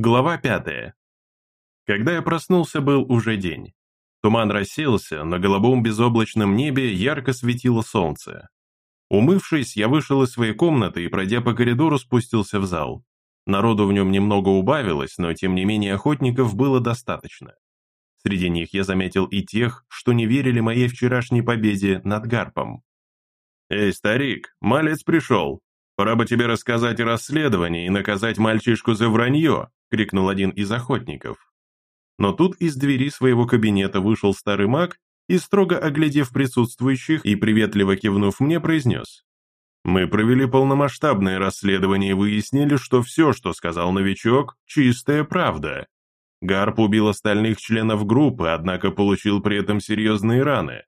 Глава пятая. Когда я проснулся, был уже день. Туман рассеялся, на голубом безоблачном небе ярко светило солнце. Умывшись, я вышел из своей комнаты и, пройдя по коридору, спустился в зал. Народу в нем немного убавилось, но тем не менее охотников было достаточно. Среди них я заметил и тех, что не верили моей вчерашней победе над Гарпом. «Эй, старик, малец пришел. Пора бы тебе рассказать о расследовании и наказать мальчишку за вранье», — крикнул один из охотников. Но тут из двери своего кабинета вышел старый маг и, строго оглядев присутствующих и приветливо кивнув мне, произнес. «Мы провели полномасштабное расследование и выяснили, что все, что сказал новичок, чистая правда. Гарп убил остальных членов группы, однако получил при этом серьезные раны.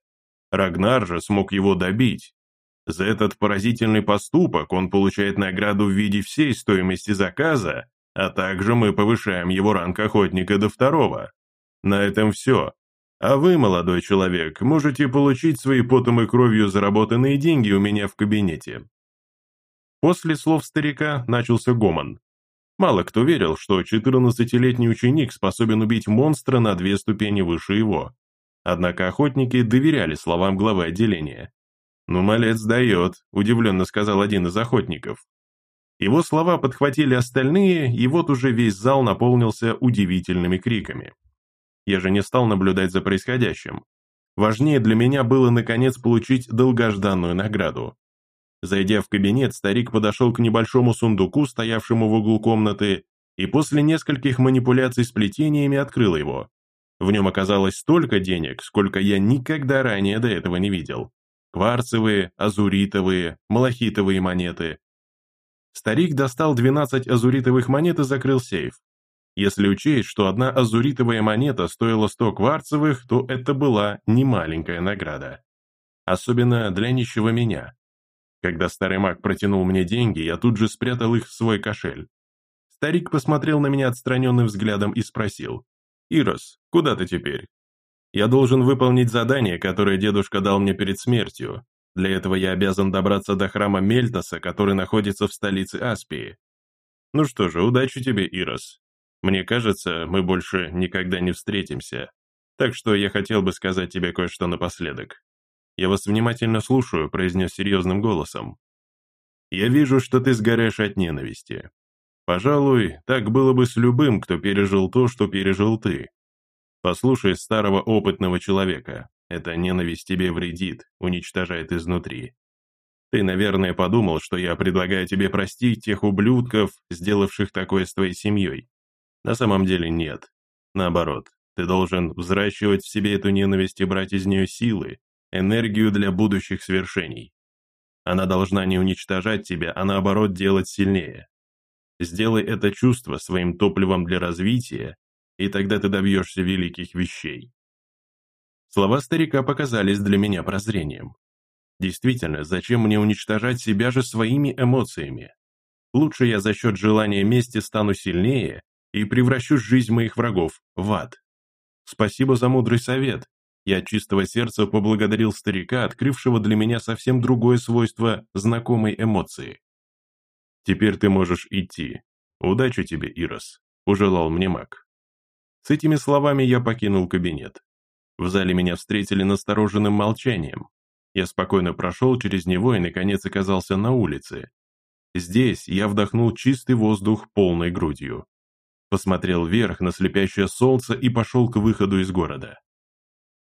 Рагнар же смог его добить. За этот поразительный поступок он получает награду в виде всей стоимости заказа а также мы повышаем его ранг охотника до второго. На этом все. А вы, молодой человек, можете получить свои потом и кровью заработанные деньги у меня в кабинете». После слов старика начался гомон. Мало кто верил, что 14-летний ученик способен убить монстра на две ступени выше его. Однако охотники доверяли словам главы отделения. «Ну, малец дает», – удивленно сказал один из охотников. Его слова подхватили остальные, и вот уже весь зал наполнился удивительными криками. Я же не стал наблюдать за происходящим. Важнее для меня было, наконец, получить долгожданную награду. Зайдя в кабинет, старик подошел к небольшому сундуку, стоявшему в углу комнаты, и после нескольких манипуляций с плетениями открыл его. В нем оказалось столько денег, сколько я никогда ранее до этого не видел. Кварцевые, азуритовые, малахитовые монеты, Старик достал 12 азуритовых монет и закрыл сейф. Если учесть, что одна азуритовая монета стоила 100 кварцевых, то это была немаленькая награда. Особенно для нищего меня. Когда старый маг протянул мне деньги, я тут же спрятал их в свой кошель. Старик посмотрел на меня отстраненным взглядом и спросил. «Ирос, куда ты теперь?» «Я должен выполнить задание, которое дедушка дал мне перед смертью. Для этого я обязан добраться до храма Мельтоса, который находится в столице Аспии. Ну что же, удачи тебе, Ирос. Мне кажется, мы больше никогда не встретимся. Так что я хотел бы сказать тебе кое-что напоследок. Я вас внимательно слушаю, произнес серьезным голосом. Я вижу, что ты сгораешь от ненависти. Пожалуй, так было бы с любым, кто пережил то, что пережил ты. Послушай старого опытного человека. Эта ненависть тебе вредит, уничтожает изнутри. Ты, наверное, подумал, что я предлагаю тебе простить тех ублюдков, сделавших такое с твоей семьей. На самом деле нет. Наоборот, ты должен взращивать в себе эту ненависть и брать из нее силы, энергию для будущих свершений. Она должна не уничтожать тебя, а наоборот делать сильнее. Сделай это чувство своим топливом для развития, и тогда ты добьешься великих вещей. Слова старика показались для меня прозрением. Действительно, зачем мне уничтожать себя же своими эмоциями? Лучше я за счет желания мести стану сильнее и превращу жизнь моих врагов в ад. Спасибо за мудрый совет. Я от чистого сердца поблагодарил старика, открывшего для меня совсем другое свойство знакомой эмоции. Теперь ты можешь идти. Удачи тебе, Ирос, ужелал мне маг. С этими словами я покинул кабинет. В зале меня встретили настороженным молчанием. Я спокойно прошел через него и, наконец, оказался на улице. Здесь я вдохнул чистый воздух полной грудью. Посмотрел вверх на слепящее солнце и пошел к выходу из города.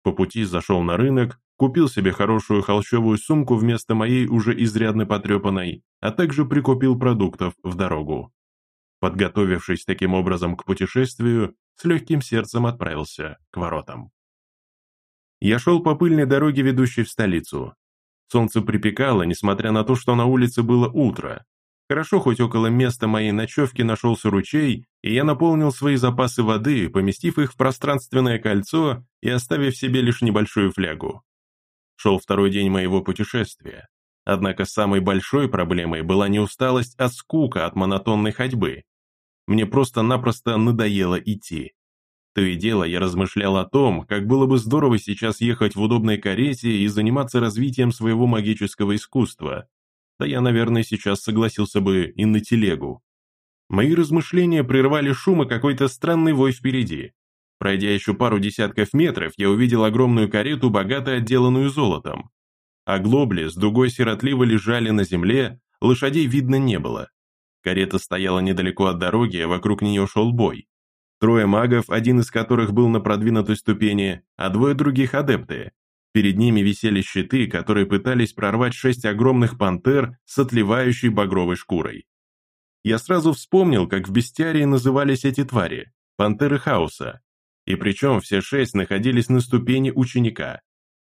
По пути зашел на рынок, купил себе хорошую холщовую сумку вместо моей уже изрядно потрепанной, а также прикупил продуктов в дорогу. Подготовившись таким образом к путешествию, с легким сердцем отправился к воротам. Я шел по пыльной дороге, ведущей в столицу. Солнце припекало, несмотря на то, что на улице было утро. Хорошо, хоть около места моей ночевки нашелся ручей, и я наполнил свои запасы воды, поместив их в пространственное кольцо и оставив себе лишь небольшую флягу. Шел второй день моего путешествия. Однако самой большой проблемой была не усталость, а скука от монотонной ходьбы. Мне просто-напросто надоело идти. То и дело я размышлял о том, как было бы здорово сейчас ехать в удобной карете и заниматься развитием своего магического искусства. Да я, наверное, сейчас согласился бы и на телегу. Мои размышления прервали шум и какой-то странный вой впереди. Пройдя еще пару десятков метров, я увидел огромную карету, богато отделанную золотом. А глобли с дугой сиротливо лежали на земле, лошадей видно не было. Карета стояла недалеко от дороги, а вокруг нее шел бой. Трое магов, один из которых был на продвинутой ступени, а двое других адепты. Перед ними висели щиты, которые пытались прорвать шесть огромных пантер с отливающей багровой шкурой. Я сразу вспомнил, как в бестиарии назывались эти твари – пантеры хаоса. И причем все шесть находились на ступени ученика.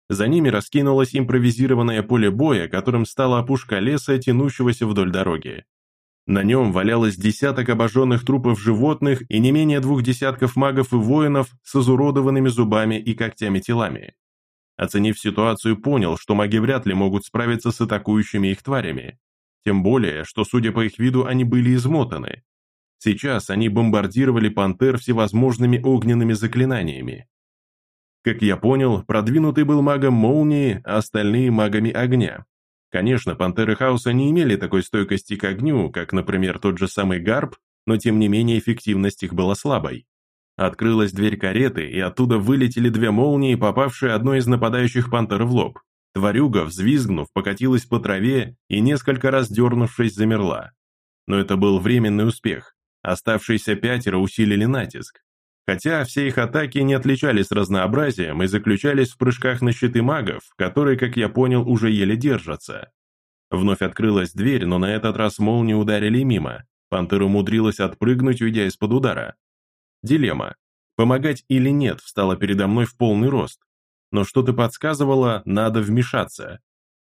За ними раскинулось импровизированное поле боя, которым стала опушка леса, тянущегося вдоль дороги. На нем валялось десяток обожженных трупов животных и не менее двух десятков магов и воинов с изуродованными зубами и когтями телами. Оценив ситуацию, понял, что маги вряд ли могут справиться с атакующими их тварями. Тем более, что, судя по их виду, они были измотаны. Сейчас они бомбардировали пантер всевозможными огненными заклинаниями. Как я понял, продвинутый был магом молнии, а остальные магами огня. Конечно, пантеры хаоса не имели такой стойкости к огню, как, например, тот же самый гарп, но тем не менее эффективность их была слабой. Открылась дверь кареты, и оттуда вылетели две молнии, попавшие одной из нападающих пантер в лоб. Тварюга, взвизгнув, покатилась по траве и несколько раз дернувшись замерла. Но это был временный успех. Оставшиеся пятеро усилили натиск. Хотя все их атаки не отличались разнообразием и заключались в прыжках на щиты магов, которые, как я понял, уже еле держатся. Вновь открылась дверь, но на этот раз молнии ударили мимо. Пантера умудрилась отпрыгнуть, уйдя из-под удара. Дилемма. Помогать или нет встала передо мной в полный рост. Но что-то подсказывало, надо вмешаться.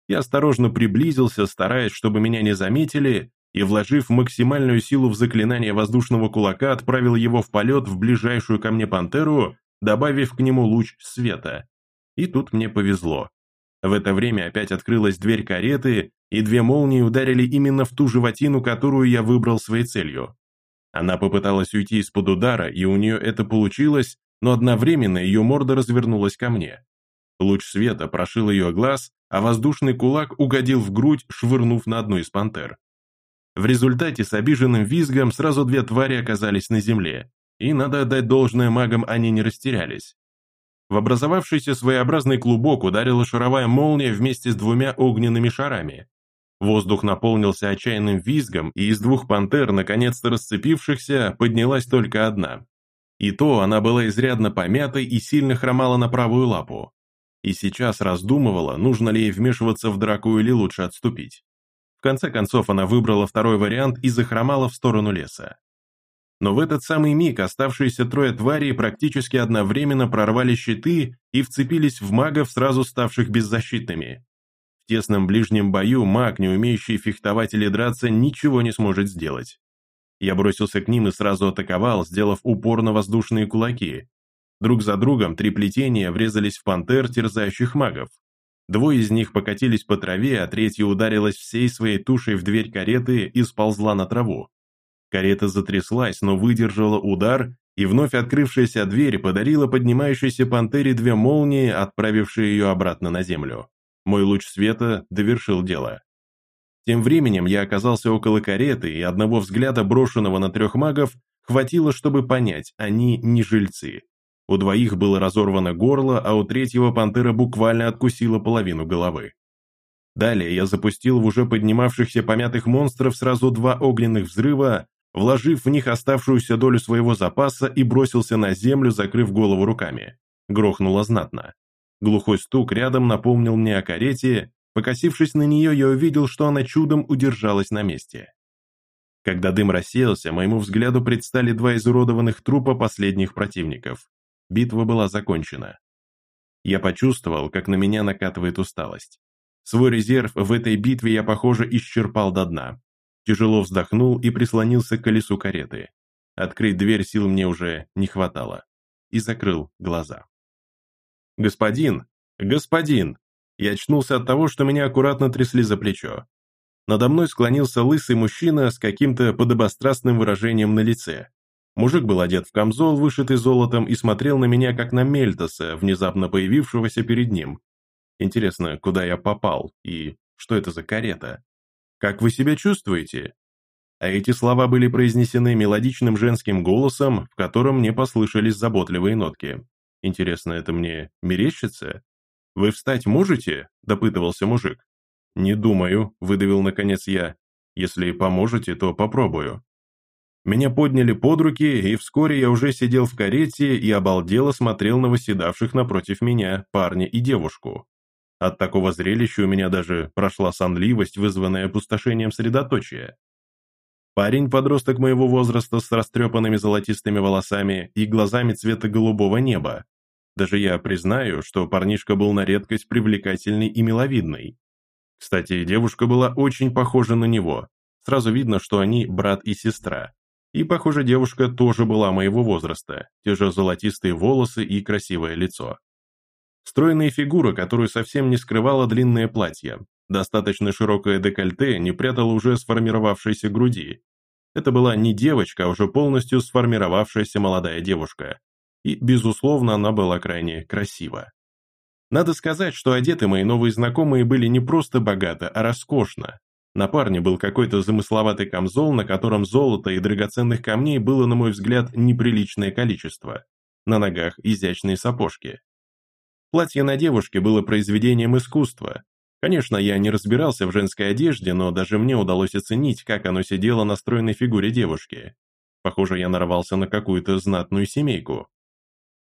Я осторожно приблизился, стараясь, чтобы меня не заметили, и, вложив максимальную силу в заклинание воздушного кулака, отправил его в полет в ближайшую ко мне пантеру, добавив к нему луч света. И тут мне повезло. В это время опять открылась дверь кареты, и две молнии ударили именно в ту животину, которую я выбрал своей целью. Она попыталась уйти из-под удара, и у нее это получилось, но одновременно ее морда развернулась ко мне. Луч света прошил ее глаз, а воздушный кулак угодил в грудь, швырнув на одну из пантер. В результате с обиженным визгом сразу две твари оказались на земле, и, надо отдать должное магам, они не растерялись. В образовавшийся своеобразный клубок ударила шаровая молния вместе с двумя огненными шарами. Воздух наполнился отчаянным визгом, и из двух пантер, наконец-то расцепившихся, поднялась только одна. И то она была изрядно помятой и сильно хромала на правую лапу. И сейчас раздумывала, нужно ли ей вмешиваться в драку или лучше отступить конце концов она выбрала второй вариант и захромала в сторону леса. Но в этот самый миг оставшиеся трое тварей практически одновременно прорвали щиты и вцепились в магов, сразу ставших беззащитными. В тесном ближнем бою маг, не умеющий фехтовать или драться, ничего не сможет сделать. Я бросился к ним и сразу атаковал, сделав упор на воздушные кулаки. Друг за другом три плетения врезались в пантер, терзающих магов. Двое из них покатились по траве, а третья ударилась всей своей тушей в дверь кареты и сползла на траву. Карета затряслась, но выдержала удар, и вновь открывшаяся дверь подарила поднимающейся пантере две молнии, отправившие ее обратно на землю. Мой луч света довершил дело. Тем временем я оказался около кареты, и одного взгляда, брошенного на трех магов, хватило, чтобы понять, они не жильцы. У двоих было разорвано горло, а у третьего пантера буквально откусила половину головы. Далее я запустил в уже поднимавшихся помятых монстров сразу два огненных взрыва, вложив в них оставшуюся долю своего запаса и бросился на землю, закрыв голову руками. Грохнуло знатно. Глухой стук рядом напомнил мне о карете, покосившись на нее, я увидел, что она чудом удержалась на месте. Когда дым рассеялся, моему взгляду предстали два изуродованных трупа последних противников. Битва была закончена. Я почувствовал, как на меня накатывает усталость. Свой резерв в этой битве я, похоже, исчерпал до дна. Тяжело вздохнул и прислонился к колесу кареты. Открыть дверь сил мне уже не хватало. И закрыл глаза. «Господин! Господин!» Я очнулся от того, что меня аккуратно трясли за плечо. Надо мной склонился лысый мужчина с каким-то подобострастным выражением на лице. Мужик был одет в камзол, вышитый золотом, и смотрел на меня, как на Мельтоса, внезапно появившегося перед ним. Интересно, куда я попал, и что это за карета? «Как вы себя чувствуете?» А эти слова были произнесены мелодичным женским голосом, в котором мне послышались заботливые нотки. Интересно, это мне мерещится? «Вы встать можете?» – допытывался мужик. «Не думаю», – выдавил наконец я. «Если поможете, то попробую». Меня подняли под руки, и вскоре я уже сидел в карете и обалдело смотрел на восседавших напротив меня парня и девушку. От такого зрелища у меня даже прошла сонливость, вызванная опустошением средоточия. Парень-подросток моего возраста с растрепанными золотистыми волосами и глазами цвета голубого неба. Даже я признаю, что парнишка был на редкость привлекательный и миловидный. Кстати, девушка была очень похожа на него. Сразу видно, что они брат и сестра. И, похоже, девушка тоже была моего возраста, те же золотистые волосы и красивое лицо. Стройная фигура, которую совсем не скрывало длинное платье. Достаточно широкое декольте не прятало уже сформировавшейся груди. Это была не девочка, а уже полностью сформировавшаяся молодая девушка. И, безусловно, она была крайне красива. Надо сказать, что одеты мои новые знакомые были не просто богато, а роскошно. На парне был какой-то замысловатый камзол, на котором золота и драгоценных камней было, на мой взгляд, неприличное количество. На ногах изящные сапожки. Платье на девушке было произведением искусства. Конечно, я не разбирался в женской одежде, но даже мне удалось оценить, как оно сидело на стройной фигуре девушки. Похоже, я нарвался на какую-то знатную семейку.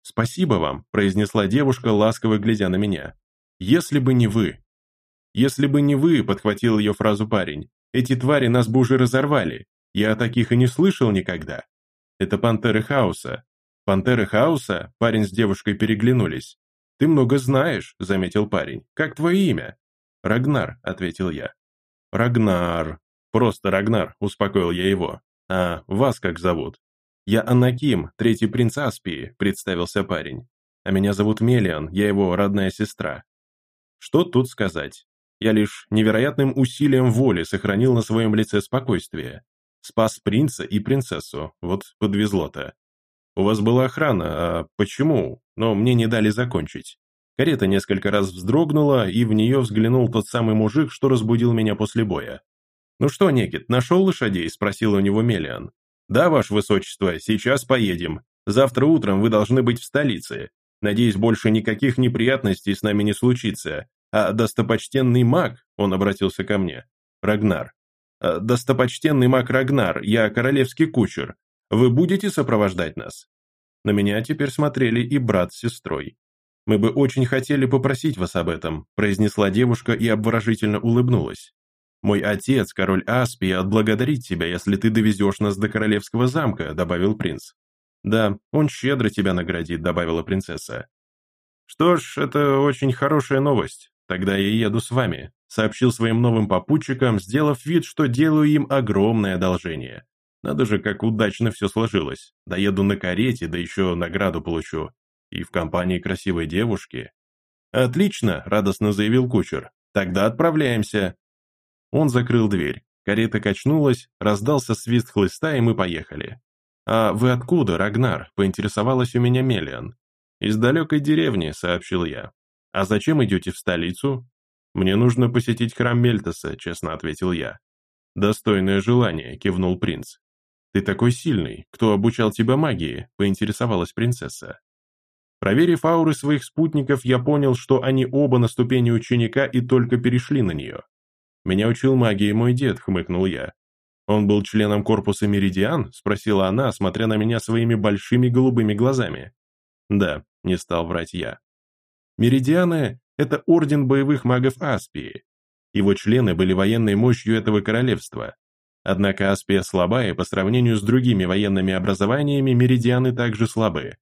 «Спасибо вам», – произнесла девушка, ласково глядя на меня. «Если бы не вы, «Если бы не вы», — подхватил ее фразу парень, «эти твари нас бы уже разорвали. Я о таких и не слышал никогда». «Это пантеры хаоса». «Пантеры хаоса?» — парень с девушкой переглянулись. «Ты много знаешь», — заметил парень. «Как твое имя?» «Рагнар», — ответил я. «Рагнар. Просто Рагнар», — успокоил я его. «А вас как зовут?» «Я Анаким, третий принц Аспии», — представился парень. «А меня зовут Мелиан, я его родная сестра». Что тут сказать? Я лишь невероятным усилием воли сохранил на своем лице спокойствие. Спас принца и принцессу, вот подвезло-то. У вас была охрана, а почему? Но мне не дали закончить. Карета несколько раз вздрогнула, и в нее взглянул тот самый мужик, что разбудил меня после боя. «Ну что, Некит, нашел лошадей?» – спросил у него Мелиан. «Да, ваше высочество, сейчас поедем. Завтра утром вы должны быть в столице. Надеюсь, больше никаких неприятностей с нами не случится. А достопочтенный маг, он обратился ко мне, Рагнар. «А, достопочтенный маг Рагнар, я королевский кучер. Вы будете сопровождать нас? На меня теперь смотрели и брат с сестрой. «Мы бы очень хотели попросить вас об этом», произнесла девушка и обворожительно улыбнулась. «Мой отец, король Аспия, отблагодарит тебя, если ты довезешь нас до королевского замка», добавил принц. «Да, он щедро тебя наградит», добавила принцесса. «Что ж, это очень хорошая новость. «Тогда я еду с вами», — сообщил своим новым попутчикам, сделав вид, что делаю им огромное одолжение. Надо же, как удачно все сложилось. Доеду на карете, да еще награду получу. И в компании красивой девушки. «Отлично», — радостно заявил кучер. «Тогда отправляемся». Он закрыл дверь. Карета качнулась, раздался свист хлыста, и мы поехали. «А вы откуда, Рагнар?» — поинтересовалась у меня Мелиан. «Из далекой деревни», — сообщил я. «А зачем идете в столицу?» «Мне нужно посетить храм Мельтоса», — честно ответил я. «Достойное желание», — кивнул принц. «Ты такой сильный. Кто обучал тебя магии?» — поинтересовалась принцесса. Проверив ауры своих спутников, я понял, что они оба на ступени ученика и только перешли на нее. «Меня учил магии мой дед», — хмыкнул я. «Он был членом корпуса Меридиан?» — спросила она, смотря на меня своими большими голубыми глазами. «Да», — не стал врать я. Меридианы – это орден боевых магов Аспии. Его члены были военной мощью этого королевства. Однако Аспия слабая по сравнению с другими военными образованиями, меридианы также слабы.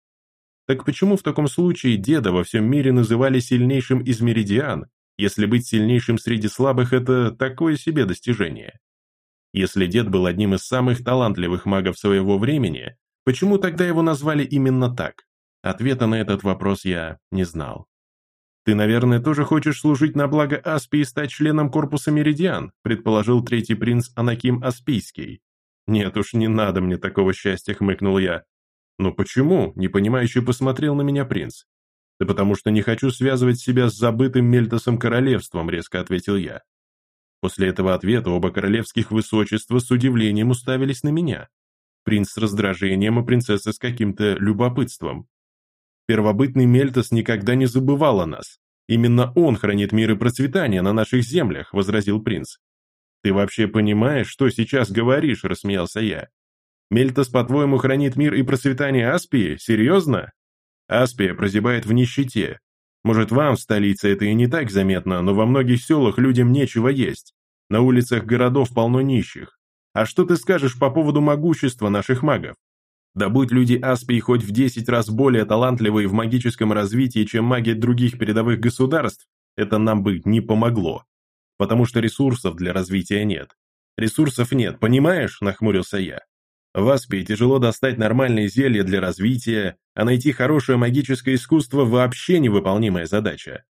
Так почему в таком случае деда во всем мире называли сильнейшим из меридиан, если быть сильнейшим среди слабых – это такое себе достижение? Если дед был одним из самых талантливых магов своего времени, почему тогда его назвали именно так? Ответа на этот вопрос я не знал. «Ты, наверное, тоже хочешь служить на благо Аспии и стать членом корпуса Меридиан», предположил третий принц Анаким Аспийский. «Нет уж, не надо мне такого счастья», хмыкнул я. «Ну почему?» – непонимающе посмотрел на меня принц. «Да потому что не хочу связывать себя с забытым Мельтосом королевством», – резко ответил я. После этого ответа оба королевских высочества с удивлением уставились на меня. Принц с раздражением, и принцесса с каким-то любопытством. Первобытный Мельтос никогда не забывал о нас. Именно он хранит мир и процветание на наших землях, возразил принц. Ты вообще понимаешь, что сейчас говоришь, рассмеялся я. Мельтос, по-твоему, хранит мир и процветание Аспии? Серьезно? Аспия прозябает в нищете. Может, вам в столице это и не так заметно, но во многих селах людям нечего есть. На улицах городов полно нищих. А что ты скажешь по поводу могущества наших магов? Да будь люди Аспии хоть в 10 раз более талантливые в магическом развитии, чем маги других передовых государств, это нам бы не помогло. Потому что ресурсов для развития нет. Ресурсов нет, понимаешь, нахмурился я. В Аспии тяжело достать нормальные зелья для развития, а найти хорошее магическое искусство вообще невыполнимая задача.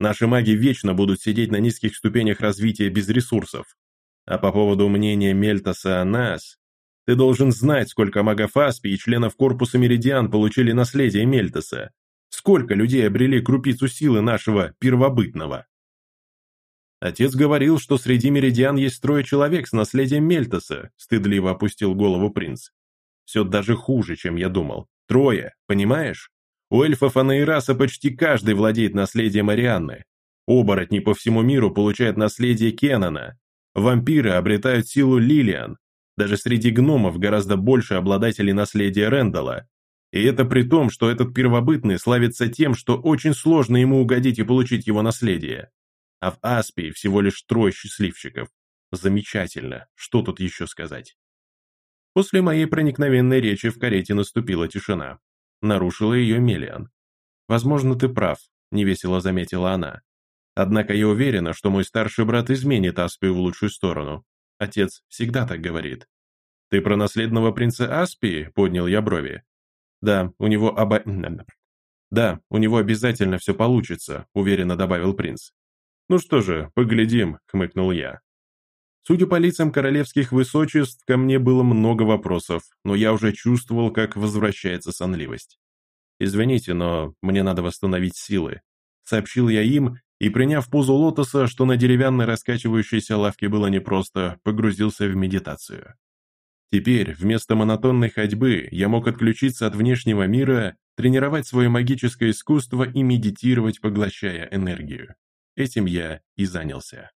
Наши маги вечно будут сидеть на низких ступенях развития без ресурсов. А по поводу мнения Мельтоса о нас, ты должен знать, сколько магов Аспи и членов корпуса Меридиан получили наследие Мельтоса. Сколько людей обрели крупицу силы нашего первобытного. Отец говорил, что среди Меридиан есть трое человек с наследием Мельтоса, стыдливо опустил голову принц. Все даже хуже, чем я думал. Трое, понимаешь? У эльфов Анаираса почти каждый владеет наследием Арианны. Оборотни по всему миру получают наследие Кеннона. Вампиры обретают силу Лилиан, даже среди гномов гораздо больше обладателей наследия Рэндала. И это при том, что этот первобытный славится тем, что очень сложно ему угодить и получить его наследие. А в Аспии всего лишь трое счастливчиков. Замечательно, что тут еще сказать? После моей проникновенной речи в карете наступила тишина. Нарушила ее Мелиан. «Возможно, ты прав», — невесело заметила она. «Однако я уверена, что мой старший брат изменит Аспию в лучшую сторону. Отец всегда так говорит. «Ты про наследного принца Аспии?» – поднял я брови. «Да, у него оба... «Да, у него обязательно все получится», – уверенно добавил принц. «Ну что же, поглядим», – хмыкнул я. Судя по лицам королевских высочеств, ко мне было много вопросов, но я уже чувствовал, как возвращается сонливость. «Извините, но мне надо восстановить силы», — сообщил я им и, приняв позу лотоса, что на деревянной раскачивающейся лавке было непросто, погрузился в медитацию. Теперь, вместо монотонной ходьбы, я мог отключиться от внешнего мира, тренировать свое магическое искусство и медитировать, поглощая энергию. Этим я и занялся.